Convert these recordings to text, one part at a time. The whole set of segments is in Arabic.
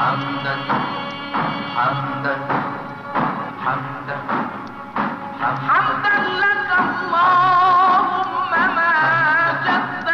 حمدا حمدا حمدا حمدا. لك اللهم ما جد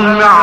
صاحب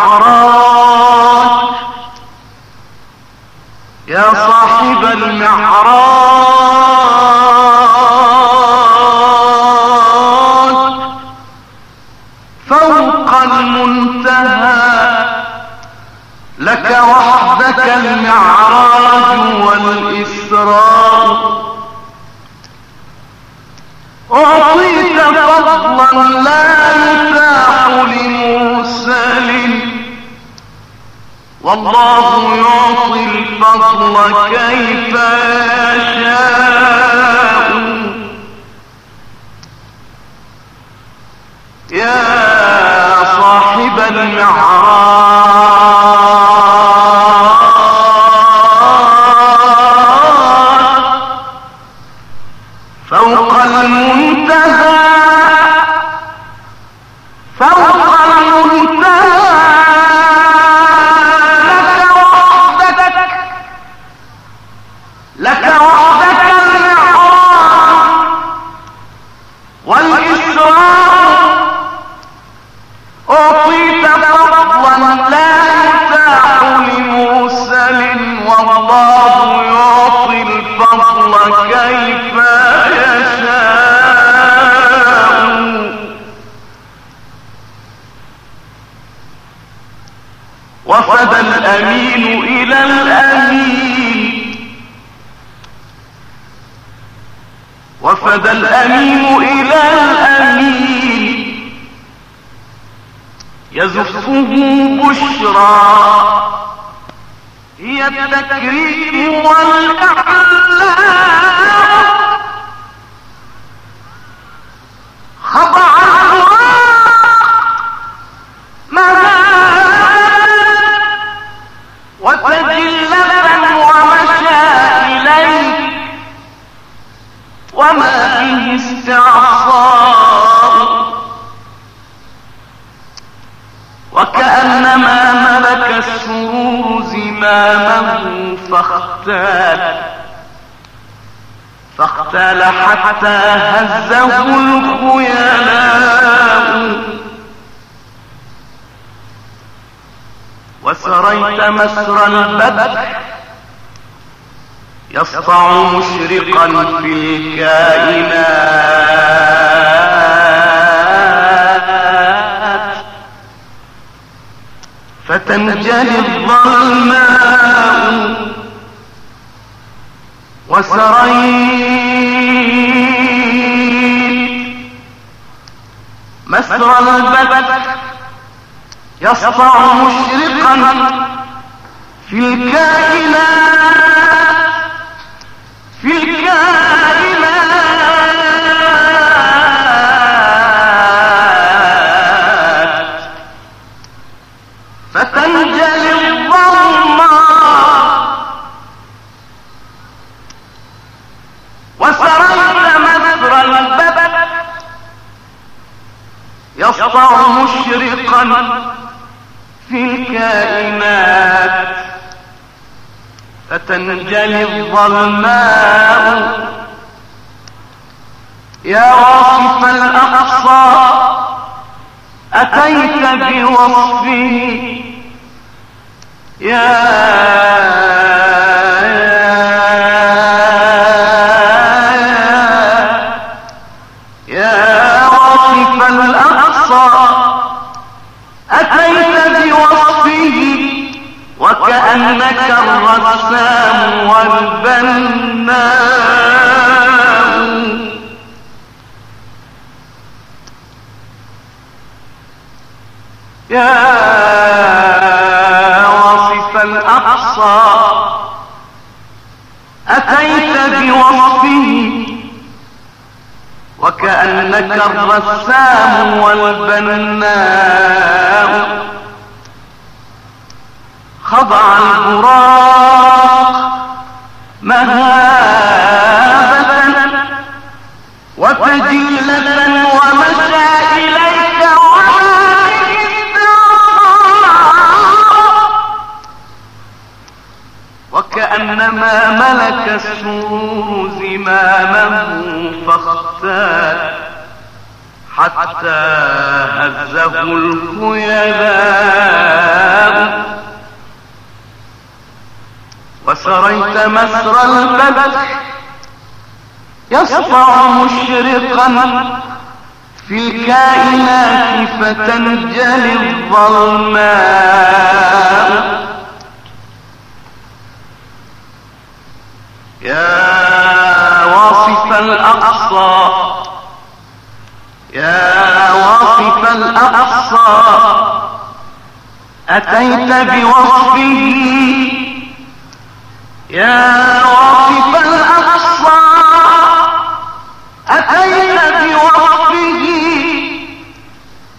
مسر البدر يسطع مشرقا في الكائنات فتنجلي الظلماء وسريت مسر البدر يسطع مشرقا في الكائنات في الكائنات فتنجلي الظلمة وسريت مسر البدر يسطع مشرقا في الكائنات. فتنجلي الظلماء. يا واصف الأقصى أتيت بوصفه. يا يا واصف الأقصى أتيت وكأنك يا واصف الأقصى أتيت بوصفه وكأنك الرسام والبناء. خضع البراق مهابة وتجلة ومشى إليك وكأنما ملك السرور زمامه فاختال حتى هزه الخيلاء. وسريت مسر البدر يسطع مشرقا في الكائنات فتنجلي الظلماء يا واصف الأقصى يا واصف الأقصى أتيت بوصفه يا واصف الأقصى أتيت بوصفه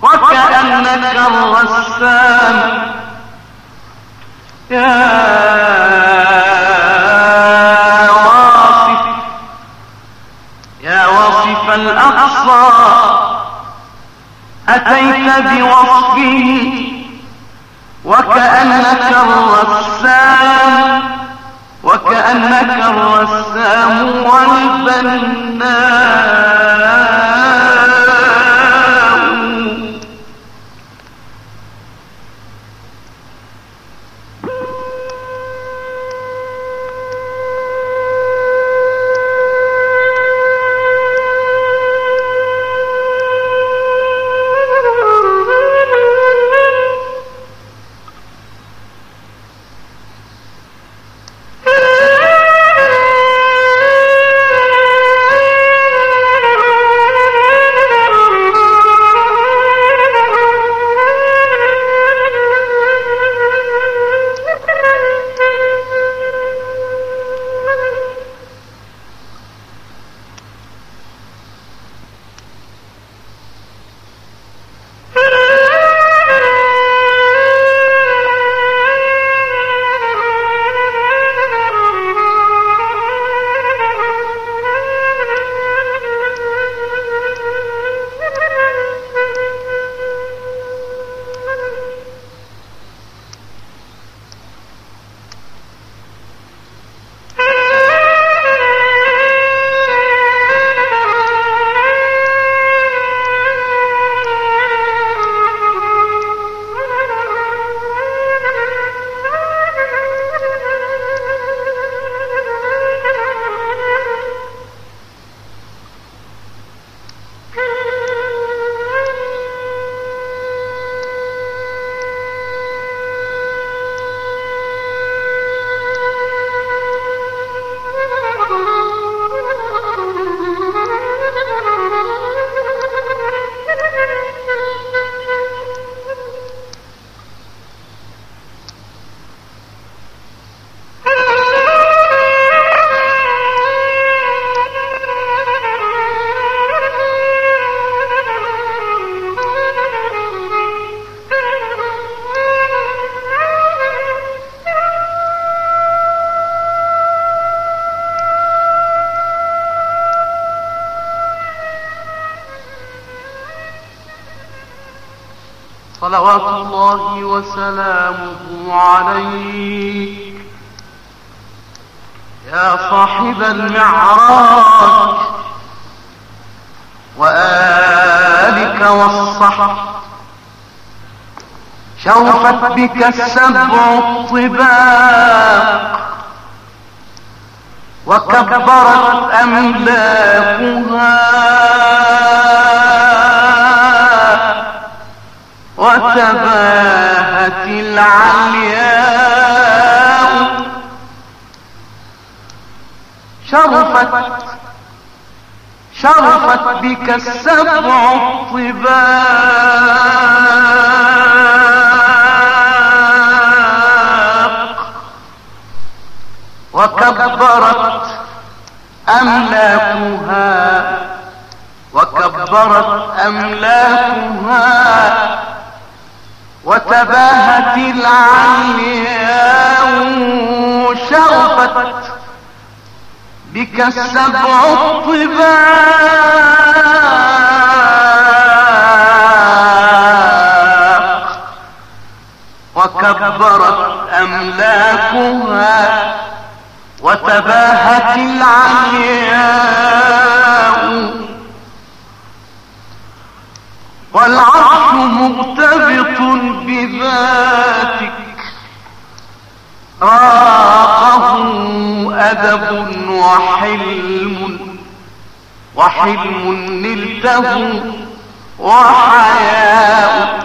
وكأنك الرسام. يا واصف يا واصف الأقصى أتيت بوصفه وكأنك الرسام. وكأنك الرسام والبناء. وسلامه عليك. يا صاحب المعراج وآلك والصحب. شوفت بك السبع الطباق وكبرت أملاكها. وتباهت العلياء شرفت شرفت بك السبع الطباق. وكبرت أملاكها. وكبرت أملاكها. وتباهت العلياء شرفت بك السبع الطباق. وكبرت أملاكها وتباهت العلياء والعرش مرتبط بذاتك راقه أدب وحلم وحلم نلته وحياء.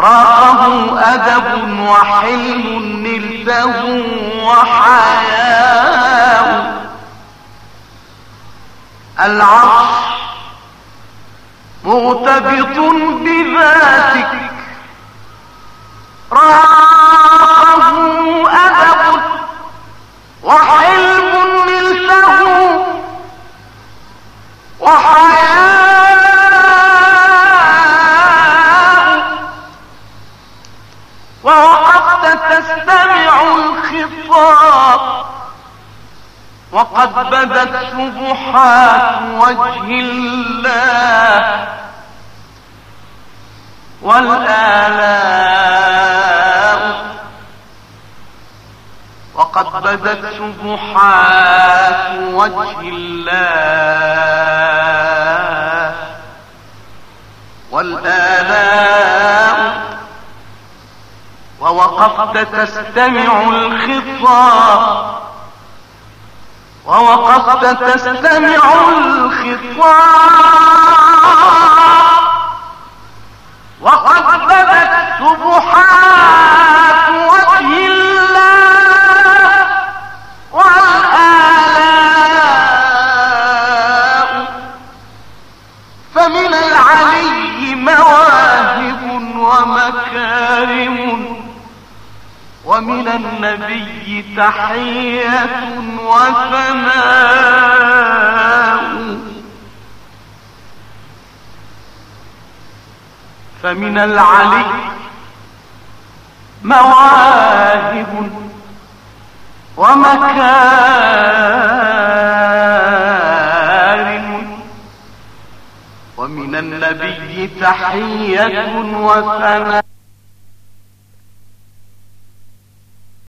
راقه أدب وحلم نلته وحياء. العرش مرتبط بذاتك. راقه وقد بدت سبحات وجه الله. والآلاء وقد بدت سبحات وجه الله. والآلاء ووقفت تستمع الخطاب. ووقفت تستمع الخطاب. وقد بدت سبحات وجه الله والآلاء. فمن العلي مواهب ومكارم. ومن النبي تحية وثناء فمن العلي مواهب ومكارم. ومن النبي تحية وثناء.